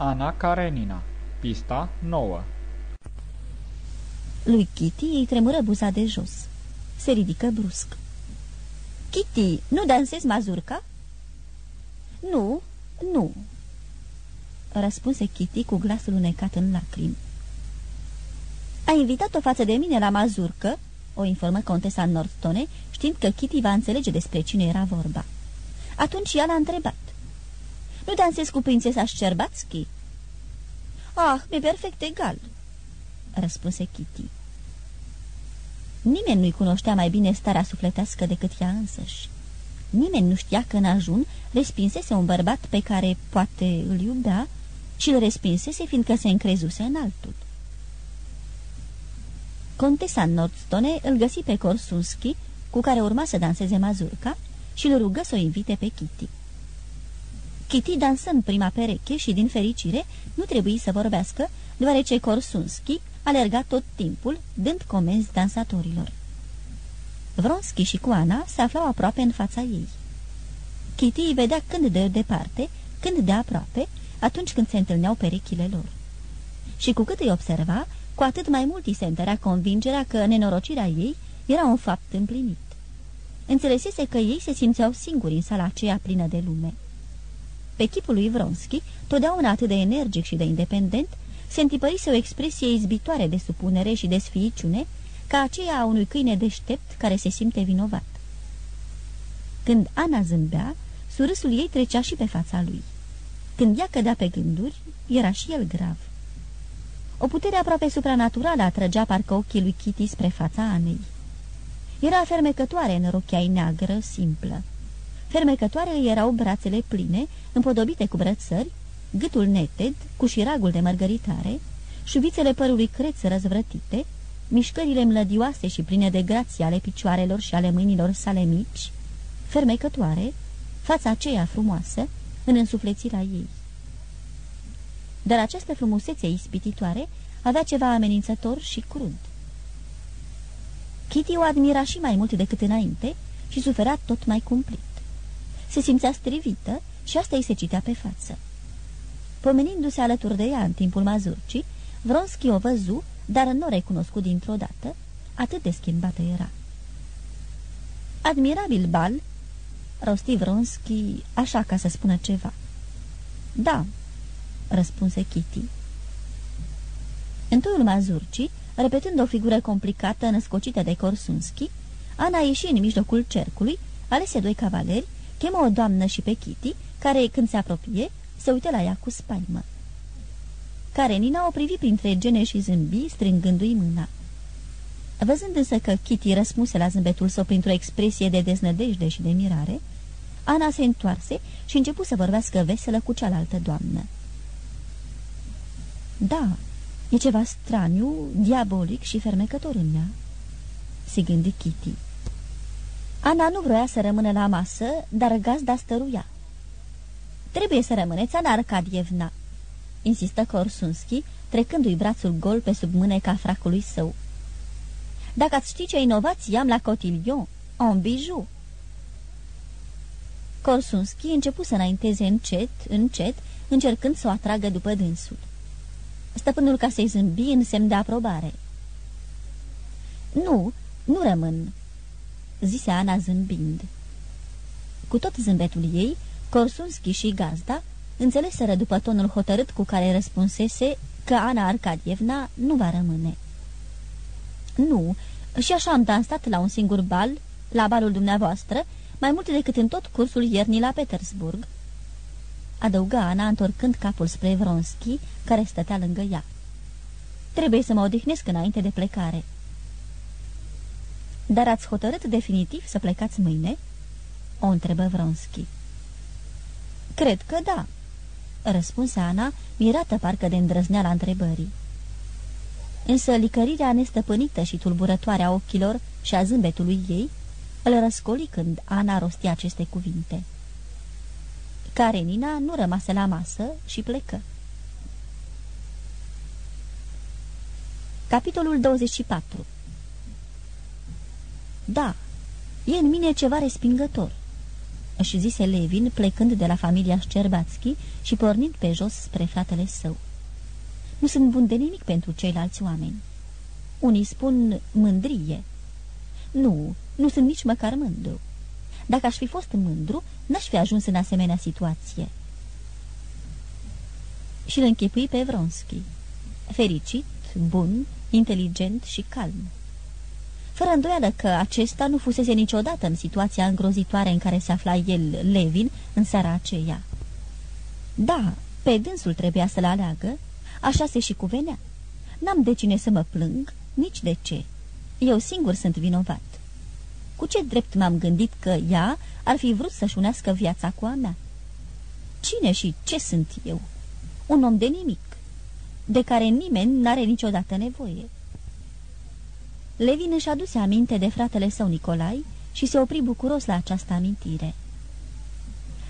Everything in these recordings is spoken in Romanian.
Ana Karenina Pista 9 Lui Kitty îi tremură buza de jos. Se ridică brusc. Kitty, nu dansezi mazurca?" Nu, nu," răspunse Kitty cu glasul unecat în lacrimi. A invitat-o față de mine la mazurcă?" o informă contesa Nordstone, știind că Kitty va înțelege despre cine era vorba. Atunci ea l-a întrebat. Nu dansezi cu prințesa Șcerbațchi?" Ah, mi-e perfect egal," răspunse Kitty. Nimeni nu-i cunoștea mai bine starea sufletească decât ea însăși. Nimeni nu știa că în ajun respinsese un bărbat pe care poate îl iubea și îl respinsese fiindcă se încrezuse în altul. Contesa Nordstone îl găsi pe Korsunski, cu care urma să danseze mazurca, și îl rugă să o invite pe Kitty. Kitty dansă în prima pereche și, din fericire, nu trebuie să vorbească, deoarece Korsunski alerga tot timpul, dând comenzi dansatorilor. Vronski și cu Ana se aflau aproape în fața ei. Kitty îi vedea când de departe, când de aproape, atunci când se întâlneau perechile lor. Și cu cât îi observa, cu atât mai mult îi se întărea convingerea că nenorocirea ei era un fapt împlinit. Înțelesese că ei se simțeau singuri în sala aceea plină de lume. Pe chipul lui Vronski, totdeauna atât de energic și de independent, se întipărise o expresie izbitoare de supunere și de sfiiciune, ca aceea a unui câine deștept care se simte vinovat. Când Ana zâmbea, surâsul ei trecea și pe fața lui. Când ea cădea pe gânduri, era și el grav. O putere aproape supranaturală atrăgea parcă ochii lui Kitty spre fața Anei. Era fermecătoare în rochia neagră, simplă. Fermecătoare erau brațele pline, împodobite cu brățări, gâtul neted, cu șiragul de mărgăritare, șuvițele părului creț răzvrătite, mișcările mlădioase și pline de grație ale picioarelor și ale mâinilor sale mici, fermecătoare, fața aceea frumoasă, în însuflețirea ei. Dar această frumusețe ispititoare avea ceva amenințător și crud. Kitty o admira și mai mult decât înainte și suferea tot mai cumplit. Se simțea strivită și asta îi se citea pe față. Pomenindu-se alături de ea în timpul mazurcii, Vronski o văzu, dar nu o recunoscut dintr-o dată, atât de schimbată era. Admirabil bal, rosti Vronski, așa ca să spună ceva. Da, răspunse Kitty. În toiul mazurcii, repetând o figură complicată născocită de Korsunski, Ana ieși în mijlocul cercului, alese doi cavaleri, chemă o doamnă și pe Kitty, care, când se apropie, se uită la ea cu spaimă. Karenina o privi printre gene și zâmbi, strângându-i mâna. Văzând însă că Kitty răspunse la zâmbetul său printr-o expresie de deznădejde și de mirare, Ana se întoarse și începu să vorbească veselă cu cealaltă doamnă. Da, e ceva straniu, diabolic și fermecător în ea, se gândi Kitty. Ana nu vroia să rămână la masă, dar gazda stăruia. Trebuie să rămâneți, Ana Arcadievna," insistă Korsunski, trecându-i brațul gol pe sub mâneca fracului său. Dacă ați ști ce inovații am la cotillon, un bijou." Korsunski începu să înainteze încet, încet, încercând să o atragă după dânsul. Stăpânul casei zâmbi în semn de aprobare. Nu, nu rămân," zise Ana zâmbind. Cu tot zâmbetul ei, Korsunski și gazda înțeleseră după tonul hotărât cu care răspunsese că Ana Arcadievna nu va rămâne. Nu, și așa am dansat la un singur bal, la balul dumneavoastră, mai mult decât în tot cursul iernii la Petersburg, adăuga Ana întorcând capul spre Vronski, care stătea lângă ea. Trebuie să mă odihnesc înainte de plecare. Dar ați hotărât definitiv să plecați mâine?" o întrebă Vronski. Cred că da," răspunse Ana, mirată parcă de îndrăzneala întrebării. Însă licărirea nestăpânită și tulburătoare a ochilor și a zâmbetului ei îl răscoli când Ana rosti aceste cuvinte. Karenina nu rămase la masă și plecă. Capitolul 24 Da, e în mine ceva respingător își zise Levin, plecând de la familia Șcerbațchi și pornind pe jos spre fratele său. Nu sunt bun de nimic pentru ceilalți oameni. Unii spun mândrie. Nu, nu sunt nici măcar mândru. Dacă aș fi fost mândru, n-aș fi ajuns în asemenea situație. Și îl închipui pe Vronski. Fericit, bun, inteligent și calm. Fără îndoială că acesta nu fusese niciodată în situația îngrozitoare în care se afla el, Levin, în seara aceea. Da, pe dânsul trebuia să-l aleagă, așa se și cuvenea. N-am de cine să mă plâng, nici de ce. Eu singur sunt vinovat. Cu ce drept m-am gândit că ea ar fi vrut să-și unească viața cu a mea? Cine și ce sunt eu? Un om de nimic, de care nimeni n-are niciodată nevoie. Levin își aduse aminte de fratele său Nicolai și se opri bucuros la această amintire.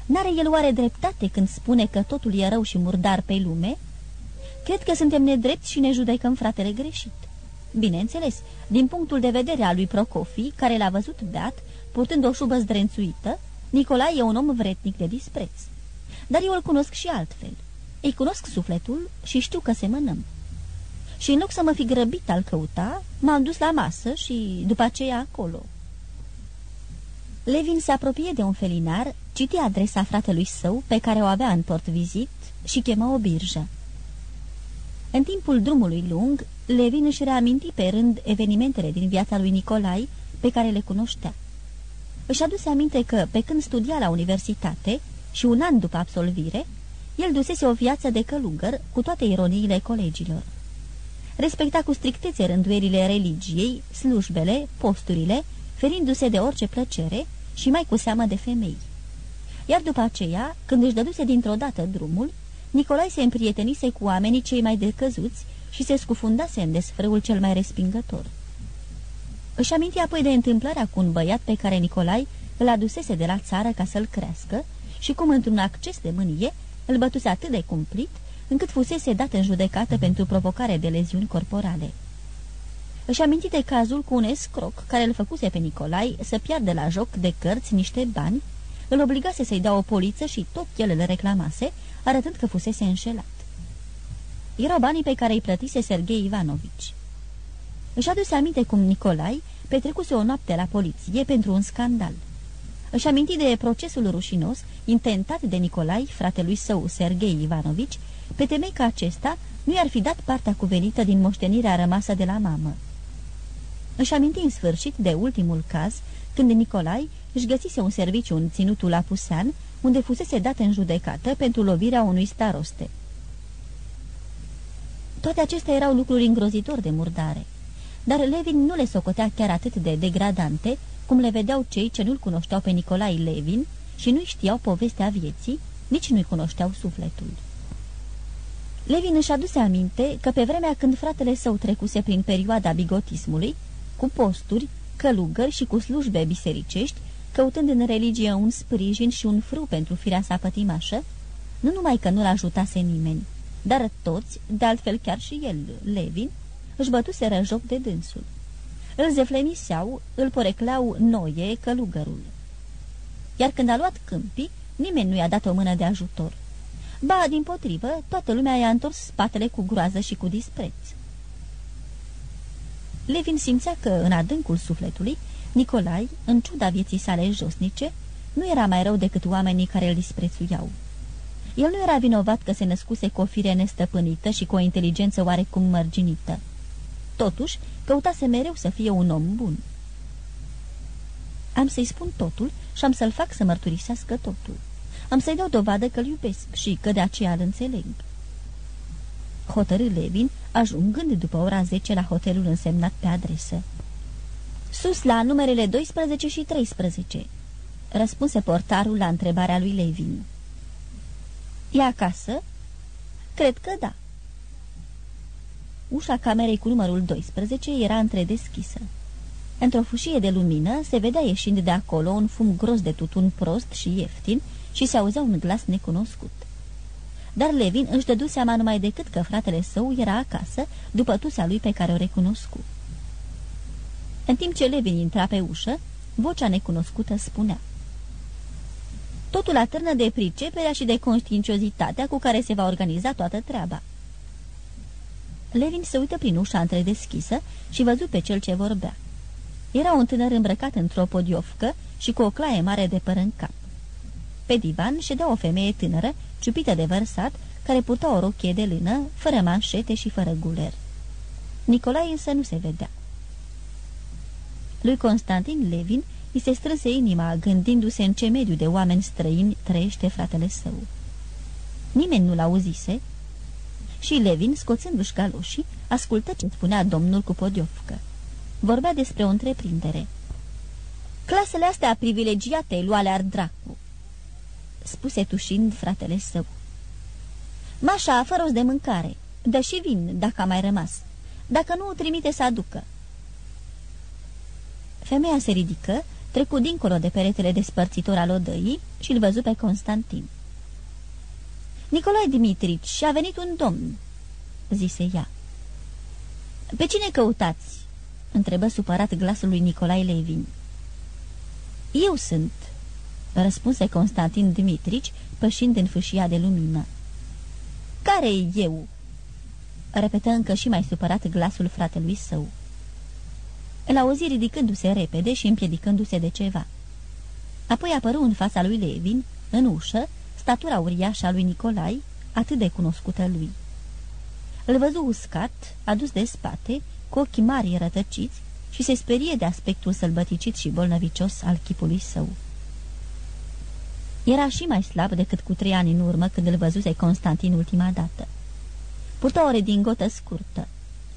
N-are el oare dreptate când spune că totul e rău și murdar pe lume? Cred că suntem nedrepti și ne judecăm fratele greșit. Bineînțeles, din punctul de vedere al lui Procofi, care l-a văzut beat, purtând o șubă zdrențuită, Nicolae e un om vretnic de dispreț. Dar eu îl cunosc și altfel. Îi cunosc sufletul și știu că semănăm. Și în loc să mă fi grăbit al căuta, m-am dus la masă și după aceea acolo. Levin se apropie de un felinar, citi adresa fratelui său, pe care o avea în port vizit, și chemă o birjă. În timpul drumului lung, Levin își reaminti pe rând evenimentele din viața lui Nicolai, pe care le cunoștea. Își aduse aminte că, pe când studia la universitate și un an după absolvire, el dusese o viață de călugăr cu toate ironiile colegilor. Respecta cu strictețe rânduierile religiei, slujbele, posturile, ferindu-se de orice plăcere și mai cu seamă de femei. Iar după aceea, când își dăduse dintr-o dată drumul, Nicolai se împrietenise cu oamenii cei mai decăzuți și se scufundase în desfrâul cel mai respingător. Își aminti apoi de întâmplarea cu un băiat pe care Nicolai îl adusese de la țară ca să-l crească și cum într-un acces de mânie îl bătuse atât de cumplit încât fusese dat în judecată pentru provocare de leziuni corporale. Își aminti de cazul cu un escroc care îl făcuse pe Nicolai să piardă la joc de cărți niște bani, îl obligase să-i dea o poliță și tot el le reclamase, arătând că fusese înșelat. Erau banii pe care îi plătise Sergei Ivanovici. Își aduse aminte cum Nicolai petrecuse o noapte la poliție pentru un scandal. Își aminti de procesul rușinos intentat de Nicolai, fratelui său Sergei Ivanovici, pe temei că acesta nu i-ar fi dat partea cuvenită din moștenirea rămasă de la mamă. Își aminti în sfârșit de ultimul caz, când Nicolai își găsise un serviciu în ținutul Apusean, unde fusese dat în judecată pentru lovirea unui staroste. Toate acestea erau lucruri îngrozitor de murdare, dar Levin nu le socotea chiar atât de degradante, cum le vedeau cei ce nu-l cunoșteau pe Nicolai Levin și nu știau povestea vieții, nici nu-i cunoșteau sufletul. Levin își aduse aminte că pe vremea când fratele său trecuse prin perioada bigotismului, cu posturi, călugări și cu slujbe bisericești, căutând în religie un sprijin și un frâu pentru firea sa pătimașă, nu numai că nu-l ajutase nimeni, dar toți, de altfel chiar și el, Levin, își bătuse joc de dânsul. Îl zefleniseau, îl porecleau noie călugărul. Iar când a luat câmpii, nimeni nu i-a dat o mână de ajutor. Ba, din potrivă, toată lumea i-a întors spatele cu groază și cu dispreț. Levin simțea că, în adâncul sufletului, Nicolai, în ciuda vieții sale josnice, nu era mai rău decât oamenii care îl disprețuiau. El nu era vinovat că se născuse cu o fire nestăpânită și cu o inteligență oarecum mărginită. Totuși, căutase mereu să fie un om bun. Am să-i spun totul și am să-l fac să mărturisească totul. Am să-i dau dovadă că-l iubesc și că de aceea îl înțeleg. Hotărâ Levin, ajungând după ora 10 la hotelul însemnat pe adresă. Sus la numerele 12 și 13, răspunse portarul la întrebarea lui Levin. E acasă? Cred că da. Ușa camerei cu numărul 12 era întredeschisă. Într-o fâșie de lumină se vedea ieșind de acolo un fum gros de tutun prost și ieftin și se auzea un glas necunoscut. Dar Levin își dădu seama numai decât că fratele său era acasă, după tusea lui pe care o recunoscu. În timp ce Levin intra pe ușă, vocea necunoscută spunea Totul atârnă de priceperea și de conștiinciozitatea cu care se va organiza toată treaba. Levin se uită prin ușa întredeschisă și văzu pe cel ce vorbea. Era un tânăr îmbrăcat într-o podiofcă și cu o claie mare de păr în cap. Pe divan ședea o femeie tânără, ciupită de vărsat, care purta o rochie de lână, fără manșete și fără guler. Nicolae însă nu se vedea. Lui Constantin Levin îi se strânse inima gândindu-se în ce mediu de oameni străini trăiește fratele său. Nimeni nu-l auzise și Levin, scoțându-și galoșii, ascultă ce spunea domnul cu podiofcă. Vorbea despre o întreprindere. Clasele astea privilegiate luale ar dracu, spuse tușind fratele său. Mașa, fără de mâncare, dă și vin, dacă a mai rămas. Dacă nu, o trimite să aducă. Femeia se ridică, trecu dincolo de peretele despărțitor al odăii și îl văzu pe Constantin. Nicolae Dimitrici, a venit un domn," zise ea. Pe cine căutați?" întrebă supărat glasul lui Nicolae Levin. Eu sunt," răspunse Constantin Dimitrici, pășind în fâșia de lumină. Care e eu?" repetă încă și mai supărat glasul fratelui său. Îl auzi ridicându-se repede și împiedicându-se de ceva. Apoi apăru în fața lui Levin, în ușă, statura uriașă a lui Nicolai, atât de cunoscută lui. Îl văzu uscat, adus de spate, cu ochii mari rătăciți și se sperie de aspectul sălbăticit și bolnăvicios al chipului său. Era și mai slab decât cu trei ani în urmă când îl văzuse Constantin ultima dată. Purta o redingotă scurtă.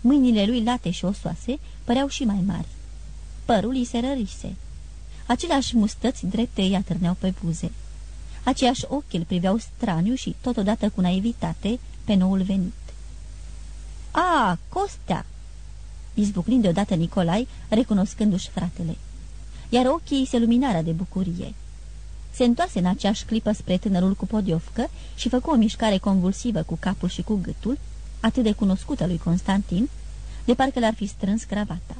Mâinile lui late și osoase păreau și mai mari. Părul îi se rărise. Aceleași mustăți drepte îi atârneau pe buze. Aceiași ochi îl priveau straniu și totodată cu naivitate pe noul venit. A, Costea!" izbucnind deodată Nicolai, recunoscându-și fratele. Iar ochii se luminară de bucurie. Se întoarse în aceeași clipă spre tânărul cu podiofcă și făcu o mișcare convulsivă cu capul și cu gâtul, atât de cunoscută lui Constantin, de parcă l-ar fi strâns cravata.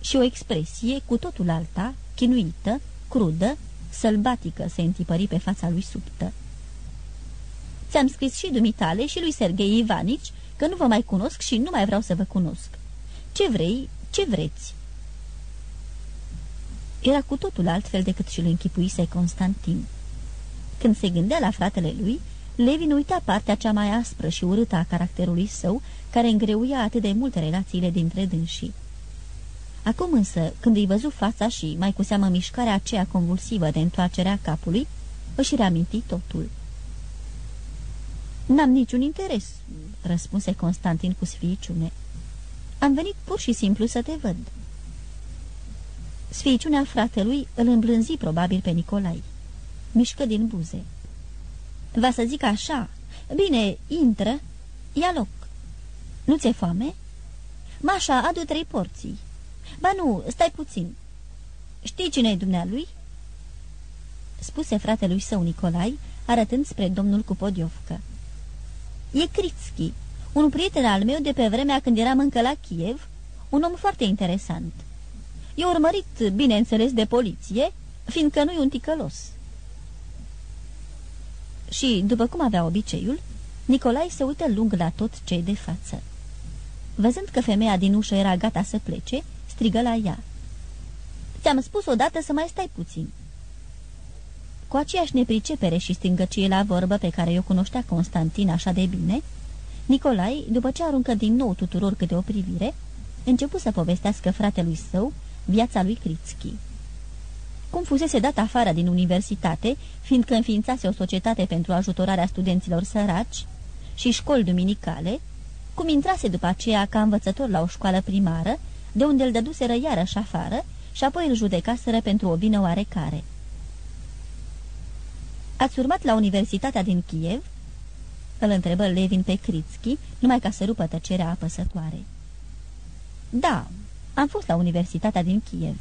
Și o expresie cu totul alta, chinuită, crudă, sălbatică se întipări pe fața lui subtă. Ți-am scris și dumitale și lui Sergei Ivanici că nu vă mai cunosc și nu mai vreau să vă cunosc. Ce vrei, ce vreți?" Era cu totul altfel decât și-l închipuise Constantin. Când se gândea la fratele lui, Levin uita partea cea mai aspră și urâtă a caracterului său, care îngreuia atât de mult relațiile dintre dânsii. Acum însă, când îi văzu fața și, mai cu seamă, mișcarea aceea convulsivă de întoarcerea capului, își reaminti totul. N-am niciun interes," răspunse Constantin cu sfiiciune. Am venit pur și simplu să te văd." Sfiiciunea fratelui îl îmblânzi probabil pe Nicolai. Mișcă din buze. Va să zic așa. Bine, intră, ia loc. Nu ți-e foame? Mașa, adu trei porții. Ba nu, stai puțin. Știi cine e dumnealui? Spuse fratelui său Nicolai, arătând spre domnul cu podiofcă. E Kritski, un prieten al meu de pe vremea când eram încă la Kiev, un om foarte interesant. E urmărit, bineînțeles, de poliție, fiindcă nu-i un ticălos. Și, după cum avea obiceiul, Nicolai se uită lung la tot cei de față. Văzând că femeia din ușă era gata să plece, strigă la ea. Ți-am spus odată să mai stai puțin." Cu aceeași nepricepere și stingăcie la vorbă pe care o cunoștea Constantin așa de bine, Nicolai, după ce aruncă din nou tuturor câte o privire, începu să povestească fratelui său viața lui Kritski. Cum fusese dat afară din universitate, fiindcă înființase o societate pentru ajutorarea studenților săraci și școli duminicale, cum intrase după aceea ca învățător la o școală primară, de unde îl dăduseră iarăși afară și apoi îl judecaseră pentru o vină oarecare. Ați urmat la Universitatea din Kiev?" îl întrebă Levin pe Kritski, numai ca să rupă tăcerea apăsătoare. Da, am fost la Universitatea din Kiev,"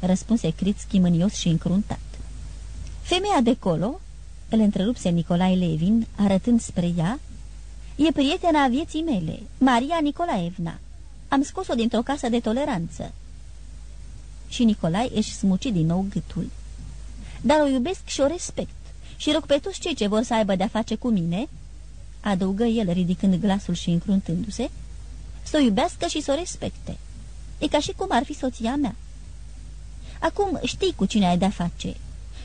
răspunse Kritski mânios și încruntat. Femeia de colo, îl întrerupse Nicolae Levin, arătând spre ea, e prietena vieții mele, Maria Nicolaevna. Am scos-o dintr-o casă de toleranță." Și Nicolae își smuci din nou gâtul. dar o iubesc și o respect și rog pe toți cei ce vor să aibă de-a face cu mine, adăugă el ridicând glasul și încruntându-se, să o iubească și să o respecte. E ca și cum ar fi soția mea. Acum știi cu cine ai de-a face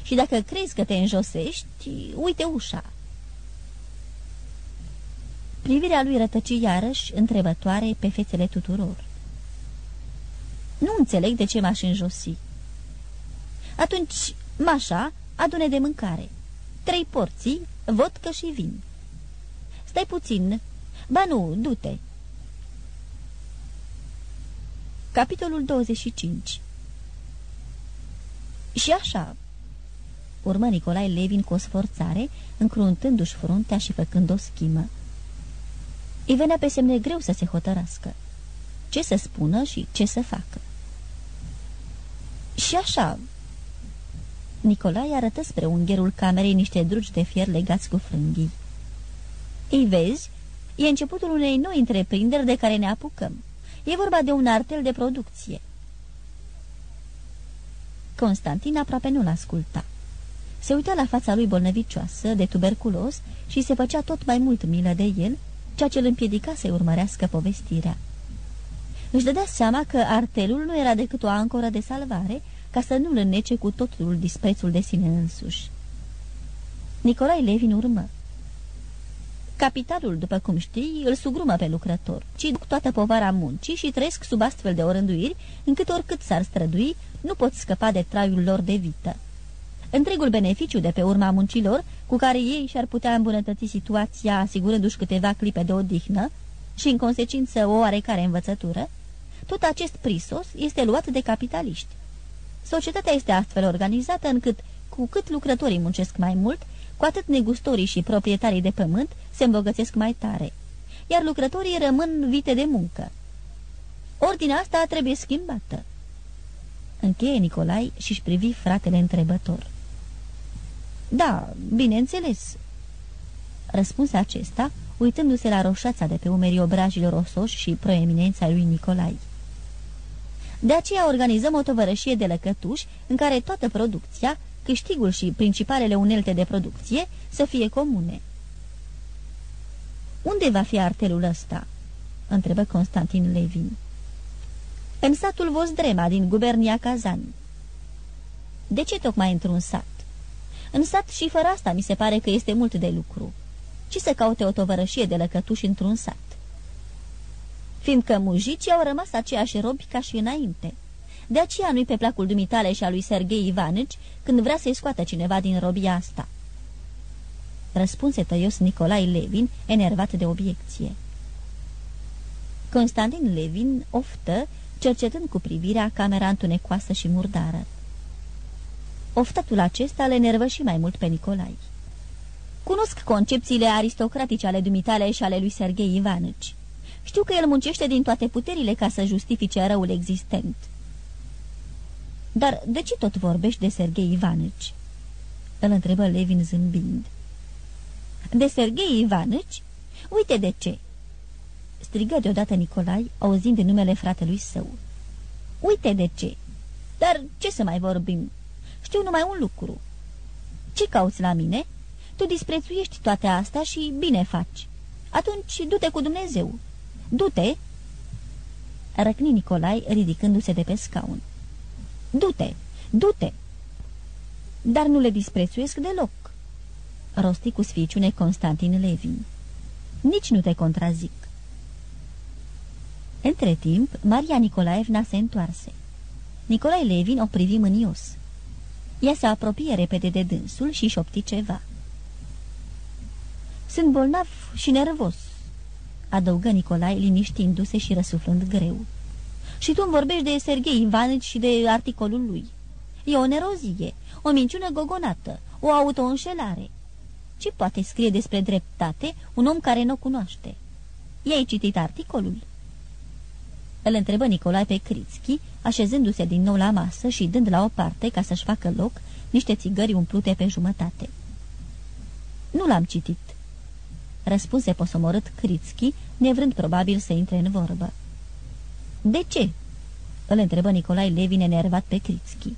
și dacă crezi că te înjosești, uite ușa. Privirea lui rătăci iarăși, întrebătoare, pe fețele tuturor. Nu înțeleg de ce m-aș înjosi. Atunci, Mașa, adune de mâncare. Trei porții, vodcă și vin. Stai puțin. Ba nu, du-te. Capitolul 25 Și așa, urmă Nicolae Levin cu o sforțare, încruntându-și fruntea și făcând o schimă. Îi venea pe semne greu să se hotărască. Ce să spună și ce să facă. Și așa... Nicolae arătă spre ungherul camerei niște drugi de fier legați cu frânghii. Ei vezi, e începutul unei noi întreprinderi de care ne apucăm. E vorba de un artel de producție. Constantin aproape nu-l asculta. Se uita la fața lui bolnăvicioasă, de tuberculos, și se făcea tot mai mult milă de el, ceea ce îl împiedica să urmărească povestirea. Își dădea seama că artelul nu era decât o ancoră de salvare, ca să nu-l înnece cu totul disprețul de sine însuși. Nicolae Levin urmă. Capitalul, după cum știi, îl sugrumă pe lucrător, ci duc toată povara muncii și trăiesc sub astfel de orânduiri, încât oricât s-ar strădui, nu pot scăpa de traiul lor de vită. Întregul beneficiu de pe urma muncilor, cu care ei și-ar putea îmbunătăți situația asigurându-și câteva clipe de odihnă și, în consecință, o oarecare învățătură, tot acest prisos este luat de capitaliști. Societatea este astfel organizată încât, cu cât lucrătorii muncesc mai mult, cu atât negustorii și proprietarii de pământ se îmbogățesc mai tare, iar lucrătorii rămân vite de muncă. Ordinea asta trebuie schimbată. Încheie Nicolai și-și privi fratele întrebător. Da, bineînțeles," răspunse acesta, uitându-se la roșața de pe umerii obrajilor osoși și proeminența lui Nicolai. De aceea organizăm o tovărășie de lăcătuși în care toată producția, câștigul și principalele unelte de producție să fie comune. Unde va fi artelul ăsta?" întrebă Constantin Levin. În satul Vozdrema din gubernia Kazan." De ce tocmai într-un sat?" În sat și fără asta mi se pare că este mult de lucru. Ce să caute o tovărășie de lăcătuși într-un sat? Fiindcă mujicii au rămas aceiași robi ca și înainte. De aceea nu-i pe placul dumitale și a lui Sergei Ivanici când vrea să-i scoată cineva din robia asta. Răspunse tăios Nicolai Levin, enervat de obiecție. Constantin Levin oftă, cercetând cu privirea camera întunecoasă și murdară. Oftatul acesta le nervă și mai mult pe Nicolai. Cunosc concepțiile aristocratice ale dumitale și ale lui Sergei Ivanici. Știu că el muncește din toate puterile ca să justifice răul existent. Dar de ce tot vorbești de Sergei Ivanici? Îl întrebă Levin zâmbind. De Sergei Ivanici? Uite de ce! Strigă deodată Nicolai, auzind numele fratelui său. Uite de ce! Dar ce să mai vorbim? Știu numai un lucru. Ce cauți la mine? Tu disprețuiești toate astea și bine faci. Atunci du-te cu Dumnezeu. Du-te!" Răcni Nicolai, ridicându-se de pe scaun. Du-te! Du-te!" Dar nu le disprețuiesc deloc." Rosti cu sficiune Constantin Levin. Nici nu te contrazic." Între timp, Maria Nicolaevna se întoarse. Nicolae Levin o privi mânios. Ea se apropie repede de dânsul și șopti ceva. Sunt bolnav și nervos," adăugă Nicolae, liniștindu-se și răsuflând greu. Și tu îmi vorbești de Serghei Ivanici și de articolul lui. E o nerozie, o minciună gogonată, o autoînșelare. Ce poate scrie despre dreptate un om care nu o cunoaște? I-ai citit articolul?" Îl întrebă Nicolae pe Crițchi, așezându-se din nou la masă și dând la o parte, ca să-și facă loc, niște țigări umplute pe jumătate. Nu l-am citit," răspunse posomorât Crițchi, nevrând probabil să intre în vorbă. De ce?" îl întrebă Nicolae Levin enervat pe Crițchi.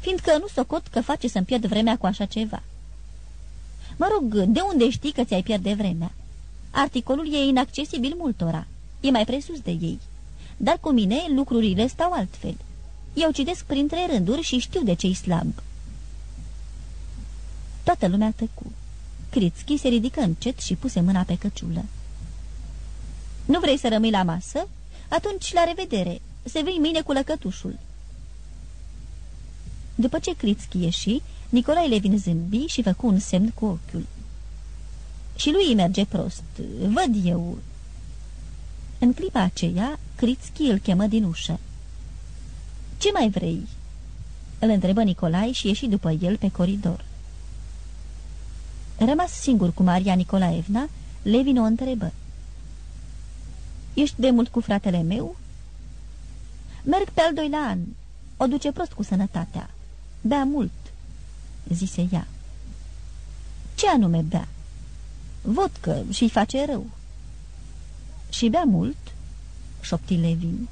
fiindcă nu socot că face să-mi pierd vremea cu așa ceva. Mă rog, de unde știi că ți-ai pierde vremea? Articolul e inaccesibil multora, e mai presus de ei. Dar cu mine lucrurile stau altfel. Eu citesc printre rânduri și știu de ce-i slab. Toată lumea tăcu. Crițchi se ridică încet și puse mâna pe căciulă. Nu vrei să rămâi la masă? Atunci, la revedere! Se vei mâine cu lăcătușul." După ce Crițchi ieși, Nicolae Levin zâmbi și făcu un semn cu ochiul. Și lui îi merge prost, văd eu." În clipa aceea, Crițchi îl chemă din ușă. Ce mai vrei?" Îl întrebă Nicolae și ieși după el pe coridor. Rămas singur cu Maria Nicolaevna, Levin o întrebă. Ești de mult cu fratele meu?" Merg pe al doilea an. O duce prost cu sănătatea. Bea mult," zise ea. Ce anume bea?" Vodcă și-i face rău." Și bea mult?" șopti Levin.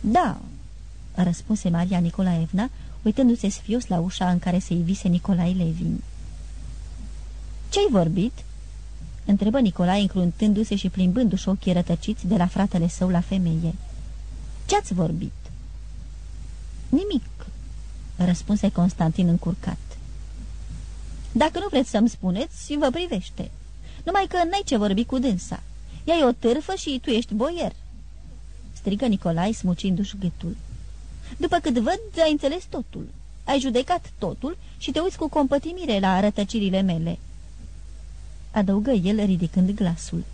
Da," răspunse Maria Nicolaevna, uitându-se sfios la ușa în care se ivise Nicolae Levin. Ce-ai vorbit?" Întrebă Nicolae încruntându-se și plimbându-și ochii rătăciți de la fratele său la femeie. Ce-ați vorbit?" Nimic," răspunse Constantin încurcat. Dacă nu vreți să-mi spuneți, vă privește. Numai că n-ai ce vorbi cu dânsa. Ea e o târfă și tu ești boier." Strigă Nicolae smucindu-și gâtul. După cât văd, ai înțeles totul. Ai judecat totul și te uiți cu compătimire la arătăcirile mele." Adăugă el ridicând glasul.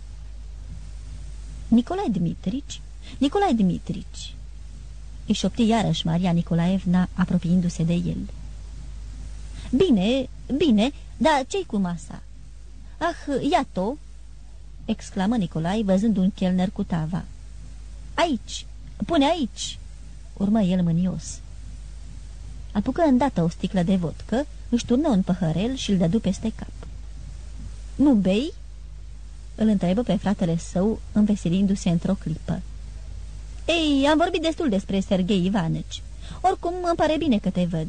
Nicolae Dmitrici Nicolae Dimitrici!" Îi șopti iarăși Maria Nicolaevna, apropiindu-se de el. Bine, bine, dar ce-i cu masa?" Ah, iată!" exclamă Nicolae, văzând un chelner cu tava. Aici! Pune aici!" urmă el mânios. Apucă îndată o sticlă de vodcă, își turnă un păhărel și îl dădu peste cap. Nu bei?" îl întrebă pe fratele său, înveselindu-se într-o clipă. Ei, am vorbit destul despre Sergei Ivanici. Oricum, îmi pare bine că te văd.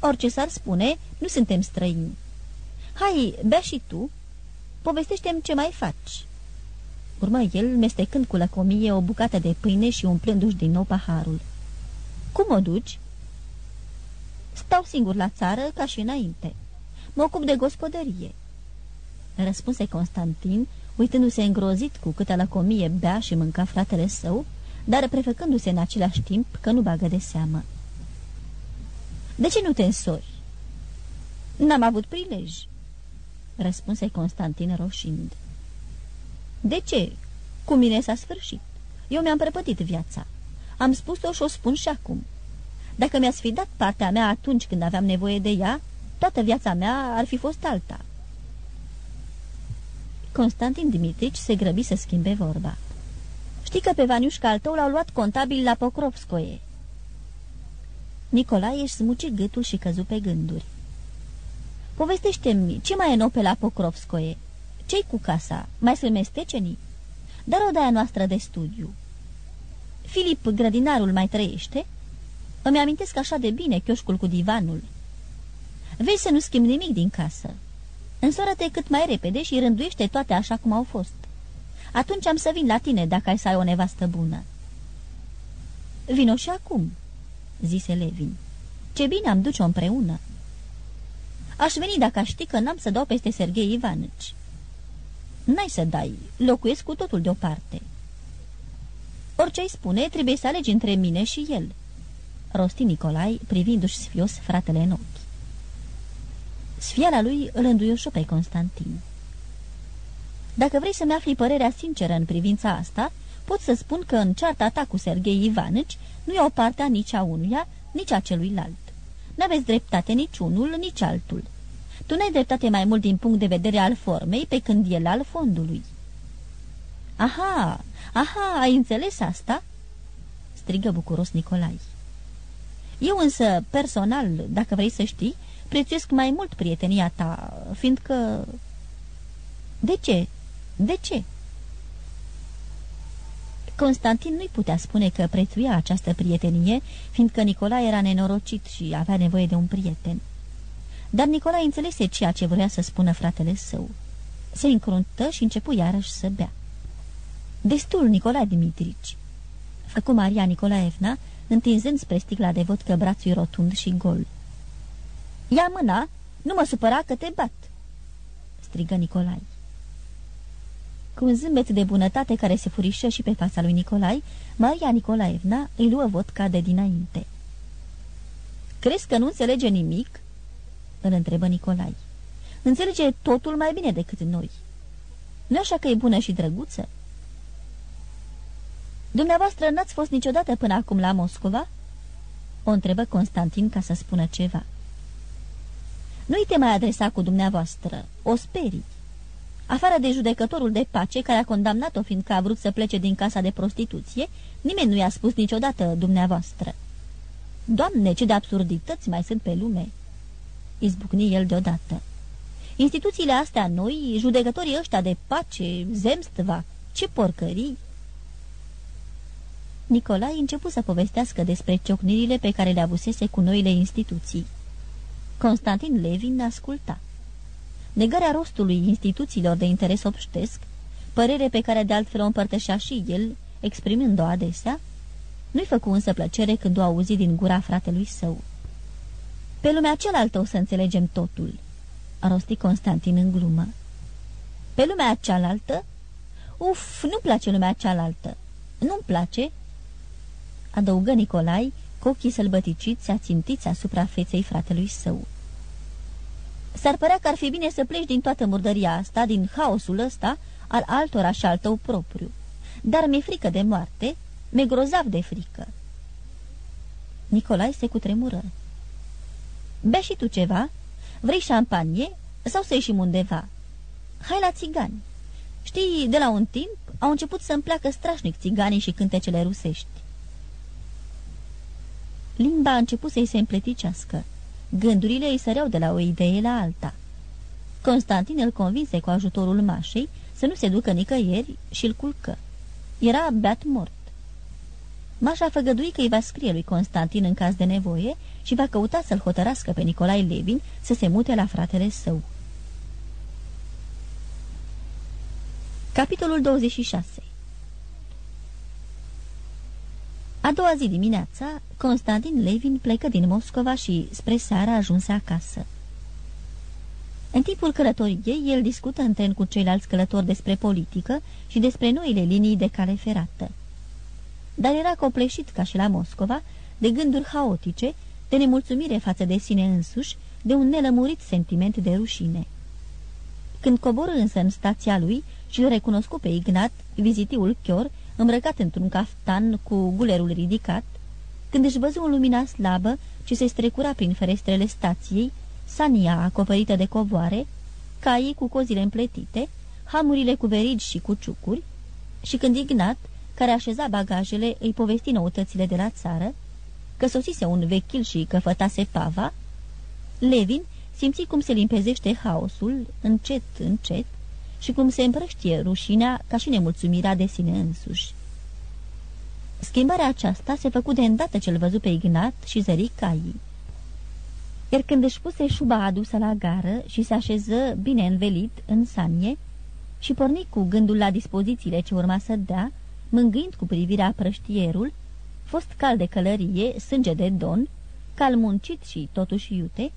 Orice s-ar spune, nu suntem străini. Hai, bea și tu. Povestește-mi ce mai faci." Urmă el, mestecând cu lăcomie o bucată de pâine și umplându-și din nou paharul. Cum o duci?" Stau singur la țară, ca și înainte. Mă ocup de gospodărie." Răspunse Constantin, uitându-se îngrozit cu câtă lăcomie bea și mânca fratele său, dar prefăcându-se în același timp că nu bagă de seamă. De ce nu te însori?" N-am avut prilej," răspunse Constantin roșind. De ce? Cu mine s-a sfârșit. Eu mi-am prăpătit viața. Am spus-o și o spun și acum. Dacă mi-ați fi dat partea mea atunci când aveam nevoie de ea, toată viața mea ar fi fost alta." Constantin Dimitrici se grăbi să schimbe vorba. Știi că pe Vaniușca al tău l-au luat contabil la Pokrovskoie." Nicolae își smuci gâtul și căzu pe gânduri. Povestește-mi, ce mai e nou pe la Pokrovskoie? Ce-i cu casa? Mai sunt mestecenii? Dar odaia noastră de studiu." Filip, grădinarul, mai trăiește?" Îmi amintesc așa de bine chioșcul cu divanul." Vei să nu schimbi nimic din casă. Însoară-te cât mai repede și rânduiește toate așa cum au fost. Atunci am să vin la tine dacă ai să ai o nevastă bună." Vino și acum," zise Levin. Ce bine am duce-o împreună." Aș veni dacă aș ști că n-am să dau peste Sergei Ivanici." N-ai să dai, locuiesc cu totul deoparte." Orice-ai spune, trebuie să alegi între mine și el," rosti Nicolai, privindu-și sfios fratele în ochi. Sfiala lui îl înduioșă pe Constantin. Dacă vrei să-mi afli părerea sinceră în privința asta, pot să spun că în cearta ta cu Serghei Ivanici nu e o parte a nici a unuia, nici a celuilalt. N-aveți dreptate nici unul, nici altul. Tu n-ai dreptate mai mult din punct de vedere al formei, pe când el al fondului. Aha, aha, ai înțeles asta?" strigă bucuros Nicolai. Eu însă, personal, dacă vrei să știi, prețuiesc mai mult prietenia ta, fiindcă... De ce? De ce? Constantin nu-i putea spune că prețuia această prietenie, fiindcă Nicolae era nenorocit și avea nevoie de un prieten. Dar Nicolae înțelese ceea ce vrea să spună fratele său. Se încruntă și începu iarăși să bea. Destul, Nicolae Dimitrici, făcu Maria Nicolaevna, întinzând spre sticla de vodcă brațul rotund și gol. Ia mâna, nu mă supăra că te bat!" strigă Nicolai. Cu un zâmbet de bunătate care se furișă și pe fața lui Nicolai, Maria Nicolaevna îi luă vodka de dinainte. Crezi că nu înțelege nimic?" îl întrebă Nicolai. Înțelege totul mai bine decât noi. Nu așa că e bună și drăguță?" Dumneavoastră n-ați fost niciodată până acum la Moscova?" O întrebă Constantin ca să spună ceva. Nu-i te mai adresa cu dumneavoastră, o sperii. Afară de judecătorul de pace care a condamnat-o fiindcă a vrut să plece din casa de prostituție, nimeni nu i-a spus niciodată dumneavoastră. Doamne, ce de absurdități mai sunt pe lume!" Izbucni el deodată. Instituțiile astea noi, judecătorii ăștia de pace, zemstva, ce porcării! Nicolae început să povestească despre ciocnirile pe care le avusese cu noile instituții. Constantin Levin asculta. Negarea rostului instituțiilor de interes obștesc, părere pe care de altfel o împărtășea și el, exprimând-o adesea, nu-i făcu însă plăcere când o auzi din gura fratelui său. Pe lumea cealaltă o să înțelegem totul, a rostit Constantin în glumă. Pe lumea cealaltă? Uf, nu place lumea cealaltă. Nu-mi place, adăugă Nicolai, cu ochii sălbăticiți ațintiți asupra feței fratelui său. S-ar părea că ar fi bine să pleci din toată murdăria asta, din haosul ăsta, al altora și al tău propriu. Dar mi-e frică de moarte, mi-e grozav de frică. Nicolai se cutremură. Bea și tu ceva? Vrei șampanie? Sau să ieșim undeva? Hai la țigani. Știi, de la un timp au început să-mi placă strașnic țiganii și cântecele rusești. Limba a început să-i se împleticească. Gândurile îi săreau de la o idee la alta. Constantin îl convinse cu ajutorul mașei să nu se ducă nicăieri și îl culcă. Era beat mort. Mașa făgădui că îi va scrie lui Constantin în caz de nevoie și va căuta să-l hotărască pe Nicolae Levin să se mute la fratele său. Capitolul 26 A doua zi dimineața, Constantin Levin plecă din Moscova și spre seara ajunse acasă. În timpul călătoriei, el discută în tren cu ceilalți călători despre politică și despre noile linii de cale ferată. Dar era copleșit, ca și la Moscova, de gânduri haotice, de nemulțumire față de sine însuși, de un nelămurit sentiment de rușine. Când coboră însă în stația lui și îl recunoscu pe Ignat, vizitiul chior, îmbrăcat într-un caftan cu gulerul ridicat, când își văzu o lumina slabă ce se strecura prin ferestrele stației, sania acoperită de covoare, caii cu cozile împletite, hamurile cu verigi și cu ciucuri, și când Ignat, care așeza bagajele, îi povesti noutățile de la țară, că sosise un vechil și că fătase pava, Levin simți cum se limpezește haosul, încet, încet, și cum se împrăștie rușinea ca și nemulțumirea de sine însuși. Schimbarea aceasta se făcu de îndată ce-l văzu pe Ignat și zări caii. Iar când își puse șuba adusă la gară și se așeză bine învelit în sanie și porni cu gândul la dispozițiile ce urma să dea, mângâind cu privirea prăștierul, fost cal de călărie, sânge de don, cal muncit și totuși iute,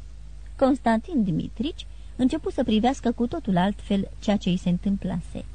Constantin Dimitrici începu să privească cu totul altfel ceea ce îi se întâmplase.